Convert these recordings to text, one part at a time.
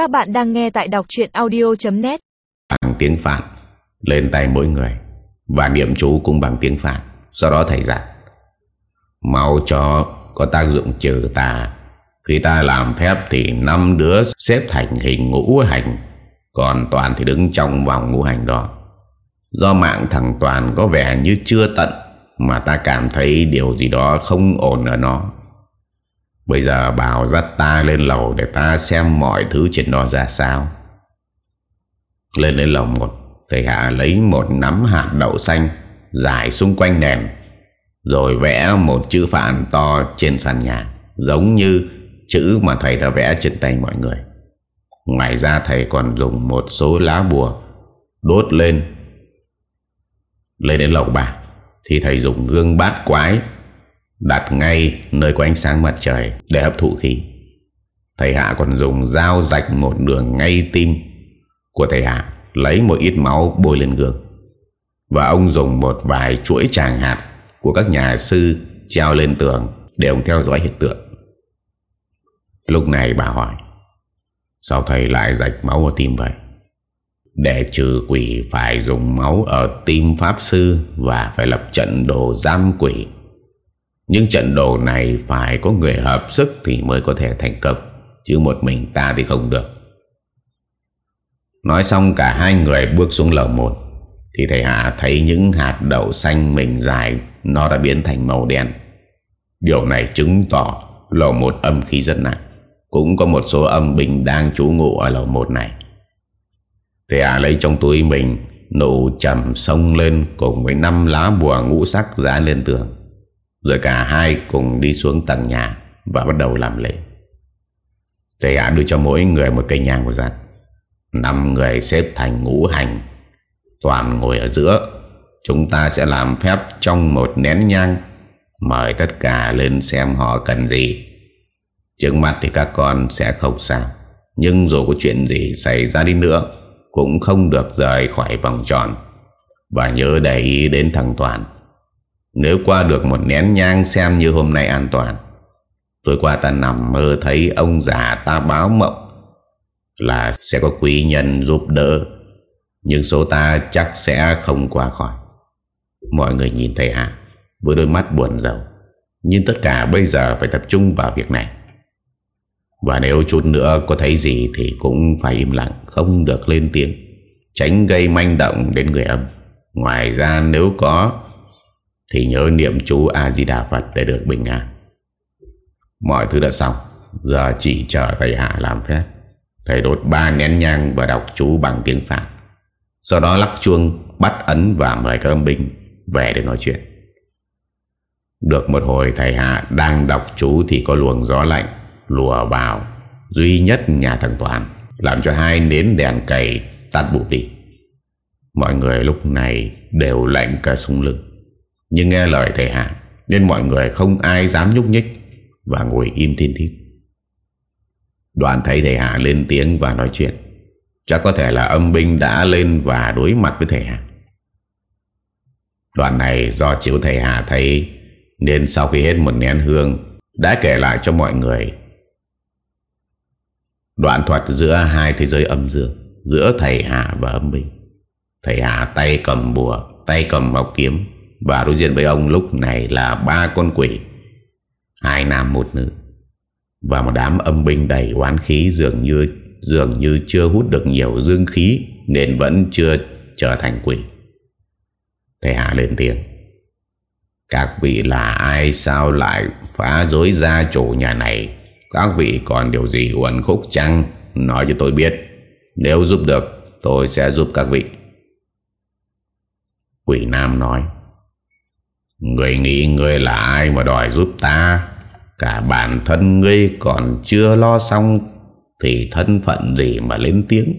Các bạn đang nghe tại đọc chuyện audio.net Bằng tiếng Phạn, Lên tay mỗi người, Và niệm chú cũng bằng tiếng Phạn, Sau đó thầy dặn Mau cho có tác dụng trừ tà. Khi ta làm phép thì năm đứa xếp thành hình ngũ hành, Còn Toàn thì đứng trong vòng ngũ hành đó. Do mạng thằng Toàn có vẻ như chưa tận, Mà ta cảm thấy điều gì đó không ổn ở nó. Bây giờ bảo dắt ta lên lầu Để ta xem mọi thứ trên đó ra sao. Lên đến lầu một, Thầy Hạ lấy một nắm hạt đậu xanh Dài xung quanh nền, Rồi vẽ một chữ phạn to trên sàn nhà, Giống như chữ mà thầy đã vẽ trên tay mọi người. Ngoài ra thầy còn dùng một số lá bùa Đốt lên. Lên đến lầu ba, Thì thầy dùng gương bát quái Đặt ngay nơi có ánh sáng mặt trời Để hấp thụ khí. Thầy Hạ còn dùng dao rạch một đường ngay tim Của thầy Hạ, Lấy một ít máu bôi lên gương. Và ông dùng một vài chuỗi tràng hạt Của các nhà sư Treo lên tường Để ông theo dõi hiện tượng. Lúc này bà hỏi, Sao thầy lại rạch máu ở tim vậy? Để trừ quỷ phải dùng máu ở tim Pháp Sư Và phải lập trận đồ giam quỷ. Nhưng trận đồ này phải có người hợp sức Thì mới có thể thành công. Chứ một mình ta thì không được. Nói xong cả hai người bước xuống lầu một, Thì thầy Hạ thấy những hạt đậu xanh mình dài, Nó đã biến thành màu đen. Điều này chứng tỏ lầu một âm khí rất nặng. Cũng có một số âm binh đang trú ngụ ở lầu một này. Thầy Hạ lấy trong túi mình Nụ trầm sông lên cùng với năm lá bùa ngũ sắc dán lên tường. Rồi cả hai cùng đi xuống tầng nhà Và bắt đầu làm lễ. Thầy Hạ đưa cho mỗi người một cây nhang của giặt. Năm người xếp thành ngũ hành, Toàn ngồi ở giữa. Chúng ta sẽ làm phép trong một nén nhang. Mời tất cả lên xem họ cần gì. Trước mắt thì các con sẽ không sao, Nhưng dù có chuyện gì xảy ra đi nữa, Cũng không được rời khỏi vòng tròn. Và nhớ để ý đến thằng Toàn. Nếu qua được một nén nhang xem như hôm nay an toàn. Tối qua ta nằm mơ thấy ông già ta báo mộng là sẽ có quý nhân giúp đỡ, nhưng số ta chắc sẽ không qua khỏi. Mọi người nhìn thấy Hạ với đôi mắt buồn rầu. Nhưng tất cả bây giờ phải tập trung vào việc này. Và nếu chút nữa có thấy gì thì cũng phải im lặng, không được lên tiếng, tránh gây manh động đến người âm. Ngoài ra nếu có thì nhớ niệm chú A-di-đà Phật để được bình an. Mọi thứ đã xong. Giờ chỉ chờ thầy Hạ làm phép. Thầy đốt ba nén nhang và đọc chú bằng tiếng Pháp. Sau đó lắc chuông, Bắt ấn và mời các âm binh Về để nói chuyện. Được một hồi thầy Hạ Đang đọc chú thì có luồng gió lạnh Lùa vào, Duy nhất nhà thằng Toàn, Làm cho hai nến đèn cầy tắt bụt đi. Mọi người lúc này Đều lạnh cả sung lưng. Nhưng nghe lời thầy Hạ Nên mọi người không ai dám nhúc nhích Và ngồi im tin thiết Đoạn thấy thầy Hạ lên tiếng và nói chuyện, Chắc có thể là âm binh đã lên và đối mặt với thầy Hạ Đoạn này do chiếu thầy Hạ thấy, Nên sau khi hết một nén hương, Đã kể lại cho mọi người. Đoạn thuật giữa hai thế giới âm dương, Giữa thầy Hạ và âm binh. Thầy Hạ tay cầm bùa, Tay cầm mọc kiếm và đối diện với ông lúc này là ba con quỷ Hai nam một nữ và một đám âm binh đầy oán khí dường như dường như chưa hút được nhiều dương khí nên vẫn chưa trở thành quỷ. Thầy Hạ lên tiếng. Các vị là ai sao lại phá dối gia chủ nhà này? Các vị còn điều gì uẩn khúc chăng? Nói cho tôi biết. Nếu giúp được, tôi sẽ giúp các vị. Quỷ Nam nói. Người nghĩ người là ai mà đòi giúp ta? Cả bản thân ngươi còn chưa lo xong, Thì thân phận gì mà lên tiếng?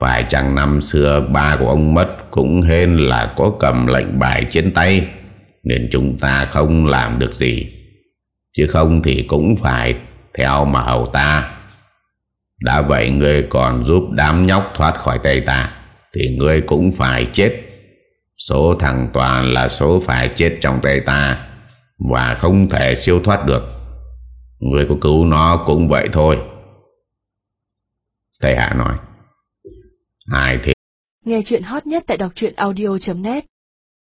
Phải chăng năm xưa ba của ông mất Cũng hên là có cầm lệnh bài trên tay, Nên chúng ta không làm được gì? Chứ không thì cũng phải theo mà hầu ta. Đã vậy ngươi còn giúp đám nhóc thoát khỏi tay ta, Thì ngươi cũng phải chết. Số thằng Toàn là số phải chết trong tay ta và không thể siêu thoát được. Người có cứu nó cũng vậy thôi. Thầy Hạ nói. Hai thế Nghe chuyện hot nhất tại đọc audio.net